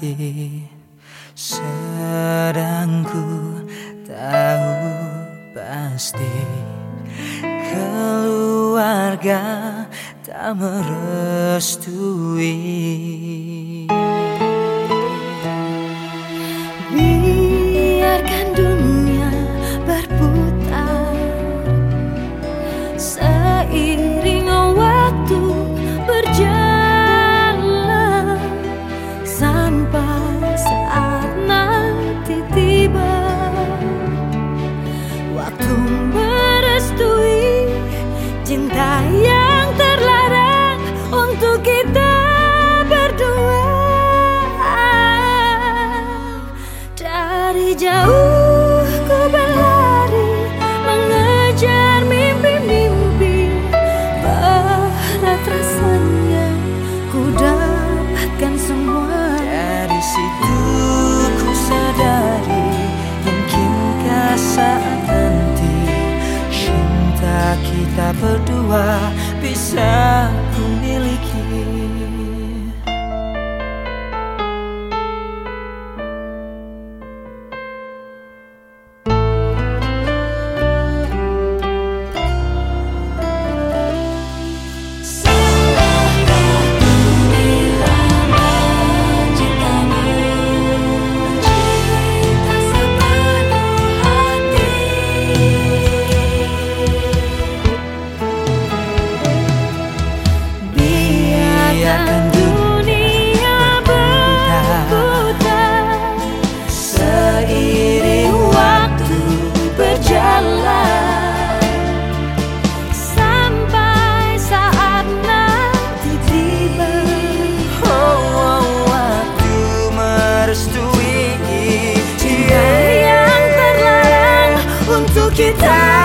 hati Sedang ku tahu pasti Keluarga tak merestui. kita berdua bisa memiliki. look at that